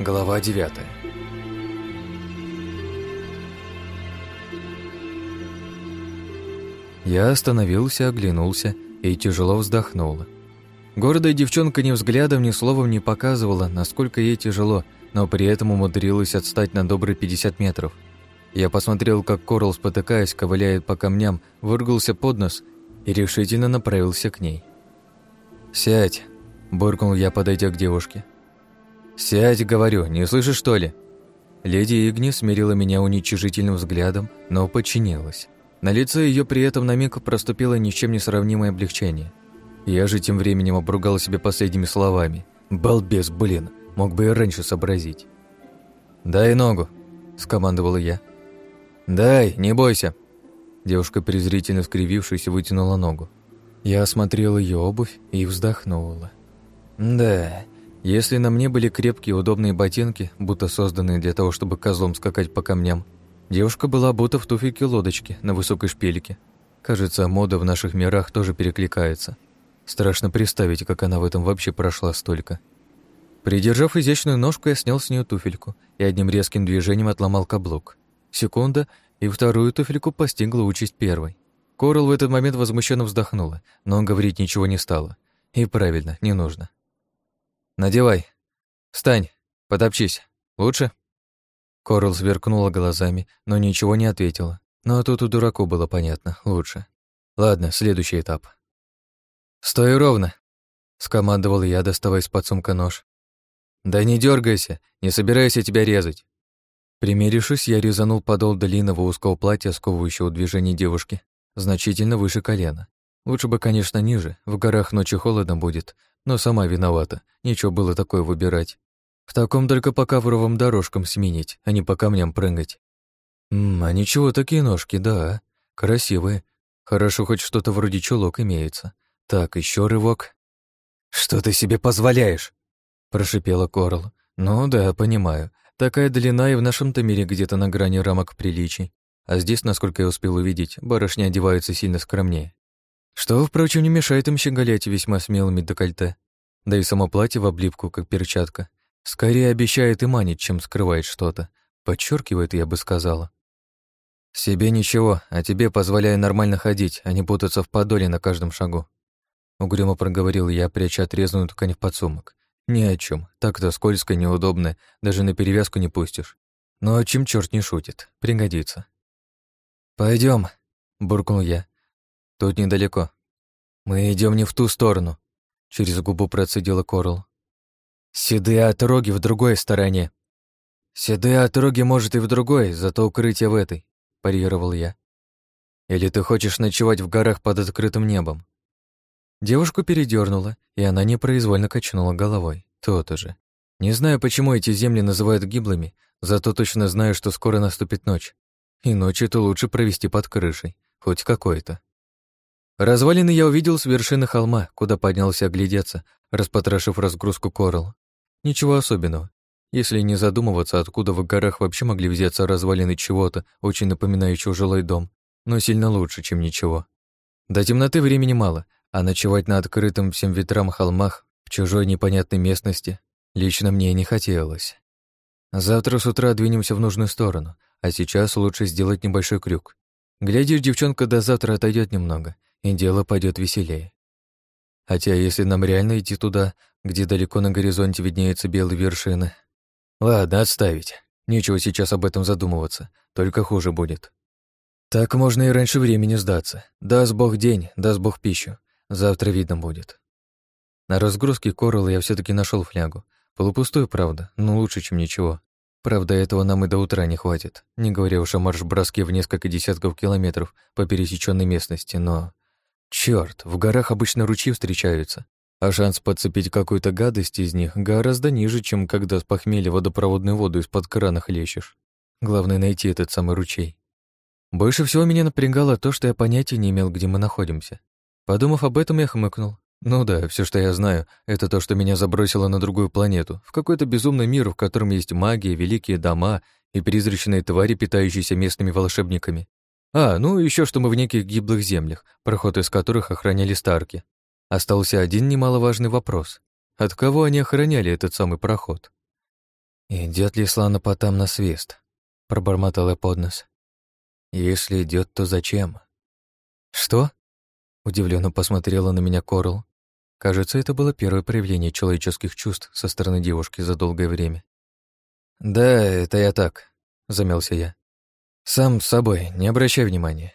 Глава 9 Я остановился, оглянулся и тяжело вздохнула. Гордая девчонка ни взглядом, ни словом не показывала, насколько ей тяжело, но при этом умудрилась отстать на добрые 50 метров. Я посмотрел, как Корл, спотыкаясь, ковыляет по камням, выругался под нос и решительно направился к ней. «Сядь!» – буркнул я, подойдя к девушке. «Сядь, говорю, не слышишь, что ли?» Леди Игни смирила меня уничижительным взглядом, но подчинилась. На лице ее при этом на миг проступило ничем не сравнимое облегчение. Я же тем временем обругал себя последними словами. «Балбес, блин, мог бы и раньше сообразить». «Дай ногу», – скомандовал я. «Дай, не бойся». Девушка, презрительно скривившись, вытянула ногу. Я осмотрел ее обувь и вздохнула. «Да, если на мне были крепкие удобные ботинки, будто созданные для того, чтобы козлом скакать по камням, девушка была будто в туфельке-лодочке на высокой шпильке. Кажется, мода в наших мирах тоже перекликается. Страшно представить, как она в этом вообще прошла столько. Придержав изящную ножку, я снял с нее туфельку и одним резким движением отломал каблук. Секунда, и вторую туфельку постигла участь первой. Корал в этот момент возмущенно вздохнула, но говорить ничего не стала. И правильно, не нужно. «Надевай. Встань. Потопчись. Лучше?» Корал сверкнула глазами, но ничего не ответила. Но тут у дураку было понятно. Лучше. Ладно, следующий этап. «Стой ровно!» — скомандовал я, доставая из-под сумка нож. «Да не дергайся, не собирайся тебя резать!» Примерившись, я резанул подол длинного узкого платья, сковывающего движение девушки, значительно выше колена. Лучше бы, конечно, ниже, в горах ночью холодно будет, но сама виновата, нечего было такое выбирать. В таком только по ковровым дорожкам сменить, а не по камням прыгать. Ммм, а ничего, такие ножки, да, красивые. Хорошо, хоть что-то вроде чулок имеется. Так, еще рывок. «Что ты себе позволяешь?» — прошипела Корл. «Ну да, понимаю. Такая длина и в нашем-то мире где-то на грани рамок приличий. А здесь, насколько я успел увидеть, барышни одеваются сильно скромнее. Что, впрочем, не мешает им щеголять весьма смелыми декольте. Да и само платье в облипку, как перчатка. Скорее обещает и манит, чем скрывает что-то. Подчеркивает, я бы сказала. «Себе ничего, а тебе позволяю нормально ходить, а не путаться в подоле на каждом шагу». Угрюмо проговорил я, пряча отрезанную ткань в подсумок. «Ни о чем. Так-то скользко, неудобно, даже на перевязку не пустишь. Но чем черт не шутит, пригодится». Пойдем, буркнул я, Тут недалеко. Мы идем не в ту сторону. Через губу процедила Корл. Седые отроги в другой стороне. Седые отроги, может, и в другой, зато укрытие в этой, парировал я. Или ты хочешь ночевать в горах под открытым небом? Девушку передернула, и она непроизвольно качнула головой. То-то же. Не знаю, почему эти земли называют гиблыми, зато точно знаю, что скоро наступит ночь. И ночью-то лучше провести под крышей, хоть какой-то. Развалины я увидел с вершины холма, куда поднялся оглядеться, распотрошив разгрузку коралл. Ничего особенного. Если не задумываться, откуда в горах вообще могли взяться развалины чего-то, очень напоминающего жилой дом, но сильно лучше, чем ничего. До темноты времени мало, а ночевать на открытом всем ветрам холмах в чужой непонятной местности лично мне не хотелось. Завтра с утра двинемся в нужную сторону, а сейчас лучше сделать небольшой крюк. Глядишь, девчонка до завтра отойдет немного, и дело пойдет веселее. Хотя если нам реально идти туда, где далеко на горизонте виднеются белые вершины... Ладно, отставить. Нечего сейчас об этом задумываться, только хуже будет. Так можно и раньше времени сдаться. Даст бог день, даст бог пищу. Завтра видно будет. На разгрузке коралла я все таки нашел флягу. Полупустую, правда, но лучше, чем ничего. Правда, этого нам и до утра не хватит, не говоря уж о марш-броске в несколько десятков километров по пересеченной местности, но... Черт, в горах обычно ручьи встречаются, а шанс подцепить какую-то гадость из них гораздо ниже, чем когда с похмелья водопроводную воду из-под крана хлещешь. Главное — найти этот самый ручей. Больше всего меня напрягало то, что я понятия не имел, где мы находимся. Подумав об этом, я хмыкнул. Ну да, все, что я знаю, это то, что меня забросило на другую планету, в какой-то безумный мир, в котором есть магия, великие дома и призрачные твари, питающиеся местными волшебниками, а, ну еще что мы в неких гиблых землях, проход из которых охраняли старки. Остался один немаловажный вопрос. От кого они охраняли этот самый проход? «Идет ли слонопотам на свист?» — пробормотал я под нос. «Если идет, то зачем?» «Что?» — удивленно посмотрела на меня Корл. Кажется, это было первое проявление человеческих чувств со стороны девушки за долгое время. «Да, это я так», — замялся я. «Сам с собой, не обращай внимания».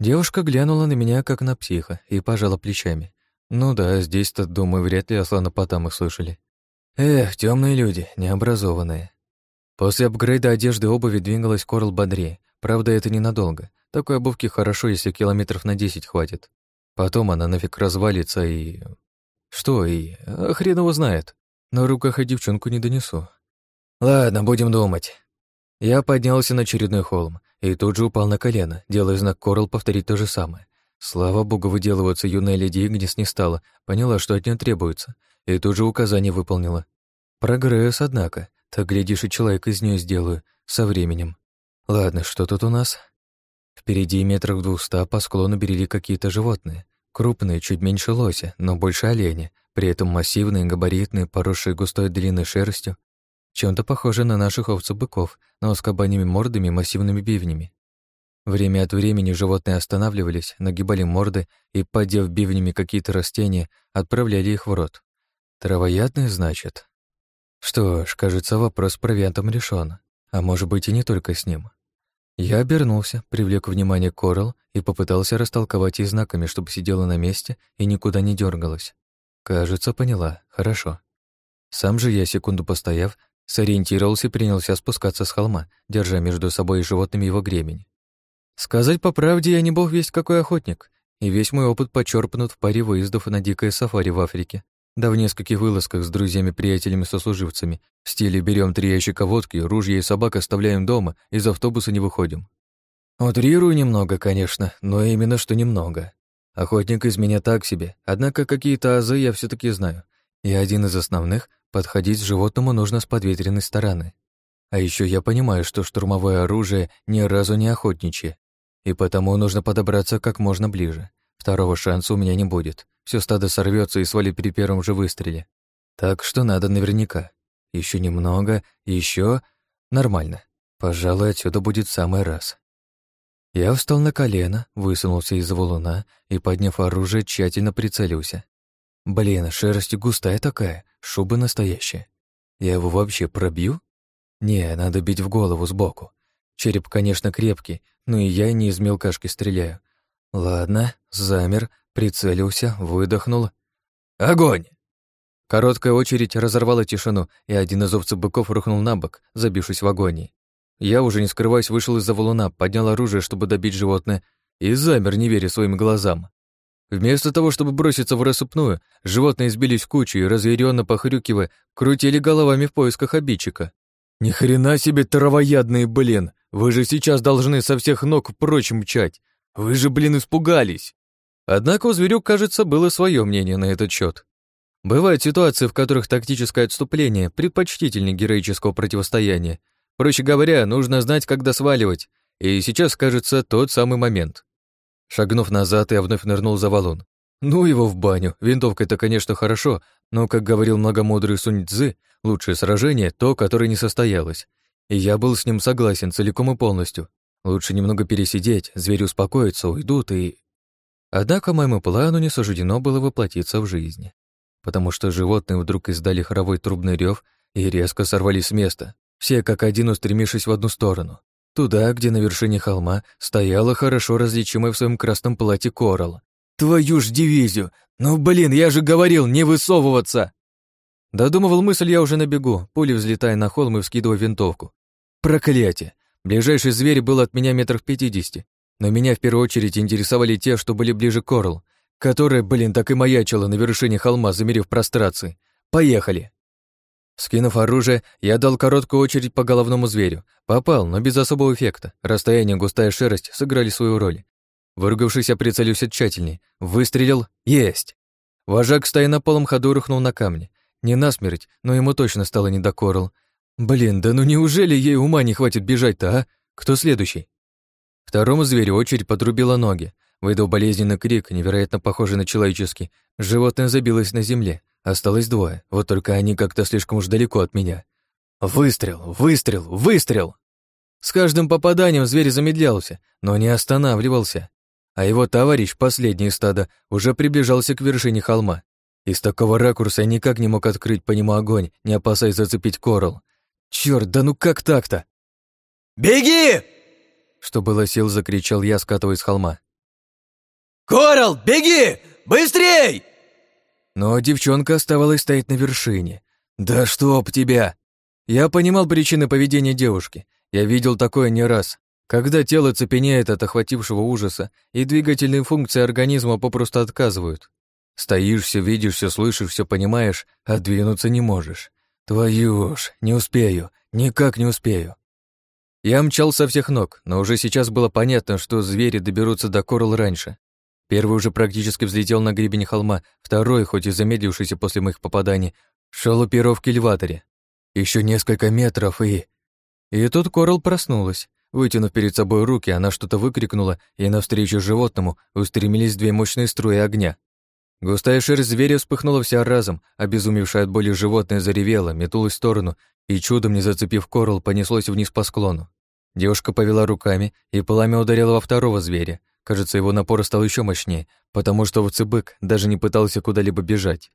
Девушка глянула на меня, как на психа, и пожала плечами. Ну да, здесь-то, думаю, вряд ли Аслана их слышали. Эх, темные люди, необразованные. После апгрейда одежды и обуви двигалась Корл бодрее. Правда, это ненадолго. Такой обувки хорошо, если километров на десять хватит. Потом она нафиг развалится и... Что и... А хрен его знает. На руках и девчонку не донесу. Ладно, будем думать. Я поднялся на очередной холм и тут же упал на колено, делая знак Корл повторить то же самое. Слава богу, выделываться юная леди Игнис не стала, поняла, что от нее требуется, и тут же указание выполнила. Прогресс, однако. Так, глядишь, и человек из нее сделаю. Со временем. Ладно, что тут у нас? Впереди метрах двухста по склону берели какие-то животные. Крупные, чуть меньше лося, но больше оленя. При этом массивные, габаритные, поросшие густой длинной шерстью. Чем-то похожи на наших овцев-быков, но с кабанями мордами и массивными бивнями. Время от времени животные останавливались, нагибали морды и, подев бивнями какие-то растения, отправляли их в рот. Травоядные, значит? Что ж, кажется, вопрос с провиантом решен. А может быть, и не только с ним. Я обернулся, привлек внимание Корал и попытался растолковать ей знаками, чтобы сидела на месте и никуда не дергалась. Кажется, поняла. Хорошо. Сам же я, секунду постояв, сориентировался и принялся спускаться с холма, держа между собой и животными его гребень. Сказать по правде, я не бог весть какой охотник, и весь мой опыт почерпнут в паре выездов на дикое сафари в Африке, да в нескольких вылазках с друзьями-приятелями-сослуживцами в стиле берем три ящика водки, ружья и собак оставляем дома, из автобуса не выходим. Утрирую немного, конечно, но именно что немного. Охотник из меня так себе, однако какие-то азы я все таки знаю. И один из основных — подходить к животному нужно с подветренной стороны. А еще я понимаю, что штурмовое оружие ни разу не охотничье, и потому нужно подобраться как можно ближе. Второго шанса у меня не будет. Все стадо сорвется и свалит при первом же выстреле. Так что надо наверняка. Еще немного, еще нормально. Пожалуй, отсюда будет самый раз. Я встал на колено, высунулся из-за валуна и, подняв оружие, тщательно прицелился. Блин, шерсть густая такая, шуба настоящая. Я его вообще пробью? Не, надо бить в голову сбоку. Череп, конечно, крепкий, но и я не из мелкашки стреляю. Ладно, замер, прицелился, выдохнул. Огонь! Короткая очередь разорвала тишину, и один из овцев быков рухнул на бок, забившись в агонии. Я, уже не скрываясь, вышел из-за валуна, поднял оружие, чтобы добить животное, и замер, не веря своим глазам. Вместо того, чтобы броситься в рассыпную, животные сбились в кучу и, разъяренно похрюкивая, крутили головами в поисках обидчика. «Ни хрена себе травоядные, блин! Вы же сейчас должны со всех ног прочь мчать! Вы же, блин, испугались!» Однако у зверюк, кажется, было свое мнение на этот счет. Бывают ситуации, в которых тактическое отступление предпочтительнее героического противостояния. Проще говоря, нужно знать, когда сваливать, и сейчас, кажется, тот самый момент. Шагнув назад, я вновь нырнул за валун. Ну его в баню, винтовка это, конечно, хорошо, но, как говорил многомудрый Сунь Цзы, лучшее сражение — то, которое не состоялось. И я был с ним согласен целиком и полностью. Лучше немного пересидеть, звери успокоятся, уйдут и... Однако моему плану не суждено было воплотиться в жизни. Потому что животные вдруг издали хоровой трубный рев и резко сорвались с места, все как один устремившись в одну сторону. Туда, где на вершине холма стояла хорошо различимая в своем красном платье Коралл. «Твою ж дивизию! Ну, блин, я же говорил, не высовываться!» Додумывал мысль я уже на бегу, пули взлетая на холм и вскидывая винтовку. Проклятие! Ближайший зверь был от меня метров пятидесяти, но меня в первую очередь интересовали те, что были ближе к Корл, которая, блин, так и маячила на вершине холма, замерив прострации. Поехали! Скинув оружие, я дал короткую очередь по головному зверю. Попал, но без особого эффекта. Расстояние, густая шерсть сыграли свою роль. Выругавшись, я прицелился тщательней. Выстрелил. Есть! Вожак, стоя на полом ходу, рухнул на камни. Не насмерть, но ему точно стало не до Корл. Блин, да ну неужели ей ума не хватит бежать-то, а? Кто следующий? Второму зверю очередь подрубила ноги. Выдал болезненный крик, невероятно похожий на человеческий. Животное забилось на земле. Осталось двое, вот только они как-то слишком уж далеко от меня. Выстрел, выстрел, выстрел! С каждым попаданием зверь замедлялся, но не останавливался. А его товарищ, последний стада, уже приближался к вершине холма. Из такого ракурса я никак не мог открыть по нему огонь, не опасаясь зацепить коралл. Черт, да ну как так-то? «Беги!» Что было сил, закричал я, скатываясь с холма. «Коралл, беги! Быстрей!» Но девчонка оставалась стоять на вершине. «Да чтоб тебя!» Я понимал причины поведения девушки. Я видел такое не раз. Когда тело цепенеет от охватившего ужаса, и двигательные функции организма попросту отказывают. Стоишь, все видишь, все слышишь, все понимаешь, а двинуться не можешь. Твою ж, не успею, никак не успею. Я мчал со всех ног, но уже сейчас было понятно, что звери доберутся до Корл раньше. Первый уже практически взлетел на гребень холма, второй, хоть и замедлившийся после моих попаданий, шел у перов в кильваторе. Еще несколько метров и... И тут Корл проснулась. Вытянув перед собой руки, она что-то выкрикнула, и навстречу животному устремились две мощные струи огня. Густая шерсть зверя вспыхнула вся разом, обезумевшая от боли животное заревело, метнулось в сторону и, чудом не зацепив корл, понеслось вниз по склону. Девушка повела руками, и пламя ударило во второго зверя. Кажется, его напор стал еще мощнее, потому что овцебык даже не пытался куда-либо бежать.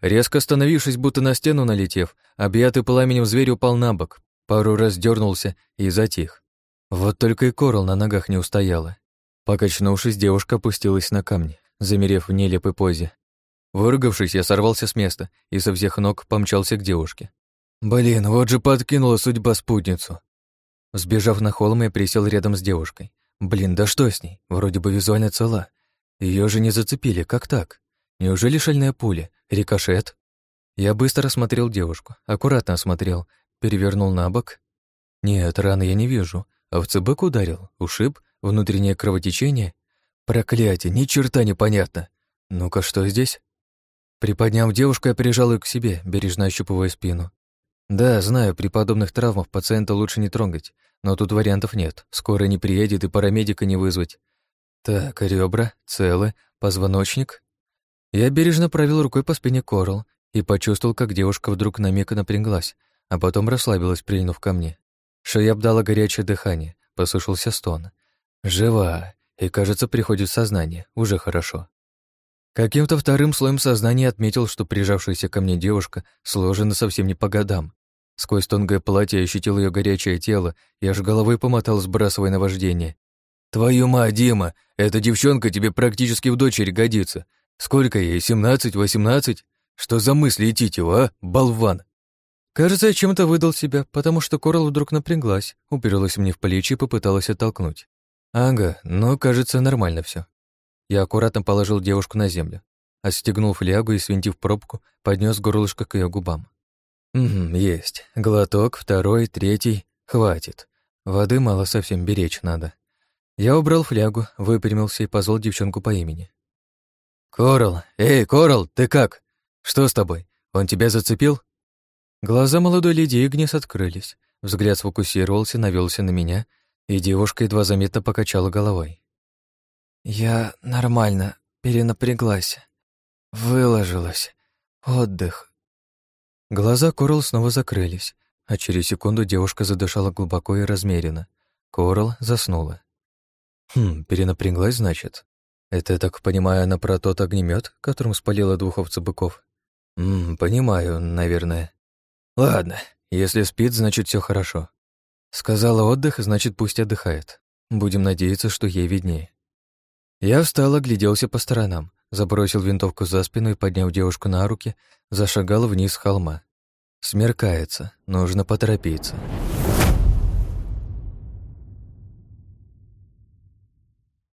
Резко остановившись, будто на стену налетев, объятый пламенем зверь упал на бок, пару раз дернулся и затих. Вот только и корл на ногах не устояла. Покачнувшись, девушка опустилась на камни замерев в нелепой позе. Выругавшись, я сорвался с места и со всех ног помчался к девушке. Блин, вот же подкинула судьба спутницу. Сбежав на холм, я присел рядом с девушкой. Блин, да что с ней? Вроде бы визуально цела. Ее же не зацепили, как так? Неужели шальная пуля? Рикошет? Я быстро осмотрел девушку, аккуратно осмотрел, перевернул на бок. Нет, раны я не вижу. А в цыбык ударил, ушиб, внутреннее кровотечение. Проклятие, ни черта не понятно. Ну-ка, что здесь? Приподняв девушку, я прижал ее к себе, бережно ощупывая спину. Да, знаю, при подобных травмах пациента лучше не трогать, но тут вариантов нет. Скоро не приедет и парамедика не вызвать. Так, ребра, целы, позвоночник. Я бережно провел рукой по спине Корл и почувствовал, как девушка вдруг на миг напряглась, а потом расслабилась, прильнув ко мне. Шея обдала горячее дыхание, послышался стон. «Жива! и, кажется, приходит сознание. Уже хорошо. Каким-то вторым слоем сознания отметил, что прижавшаяся ко мне девушка сложена совсем не по годам. Сквозь тонкое платье ощутил ее горячее тело и аж головой помотал, сбрасывая наваждение. «Твою мать, Дима, эта девчонка тебе практически в дочери годится. Сколько ей, семнадцать, восемнадцать? Что за мысли Титева, а, болван?» Кажется, я чем-то выдал себя, потому что Корал вдруг напряглась, уперлась мне в плечи и попыталась оттолкнуть. Ага, ну, кажется, нормально все. Я аккуратно положил девушку на землю, отстегнул флягу и, свинтив пробку, поднес горлышко к ее губам. Угу, есть. Глоток, второй, третий. Хватит. Воды мало совсем, беречь надо. Я убрал флягу, выпрямился и позвал девчонку по имени. «Корал! Эй, Корал, ты как? Что с тобой? Он тебя зацепил?» Глаза молодой леди Игнис открылись. Взгляд сфокусировался, навелся на меня — и девушка едва заметно покачала головой. «Я нормально, перенапряглась. Выложилась. Отдых». Глаза Корал снова закрылись, а через секунду девушка задышала глубоко и размеренно. Корал заснула. «Хм, перенапряглась, значит? Это, так понимаю, она про тот огнемет, которым спалила двух овцебыков? Ммм, понимаю, наверное. Ладно, если спит, значит, все хорошо. Сказала отдых, значит, пусть отдыхает. Будем надеяться, что ей виднее. Я встал, огляделся по сторонам, забросил винтовку за спину и, подняв девушку на руки, зашагал вниз холма. Смеркается, нужно поторопиться.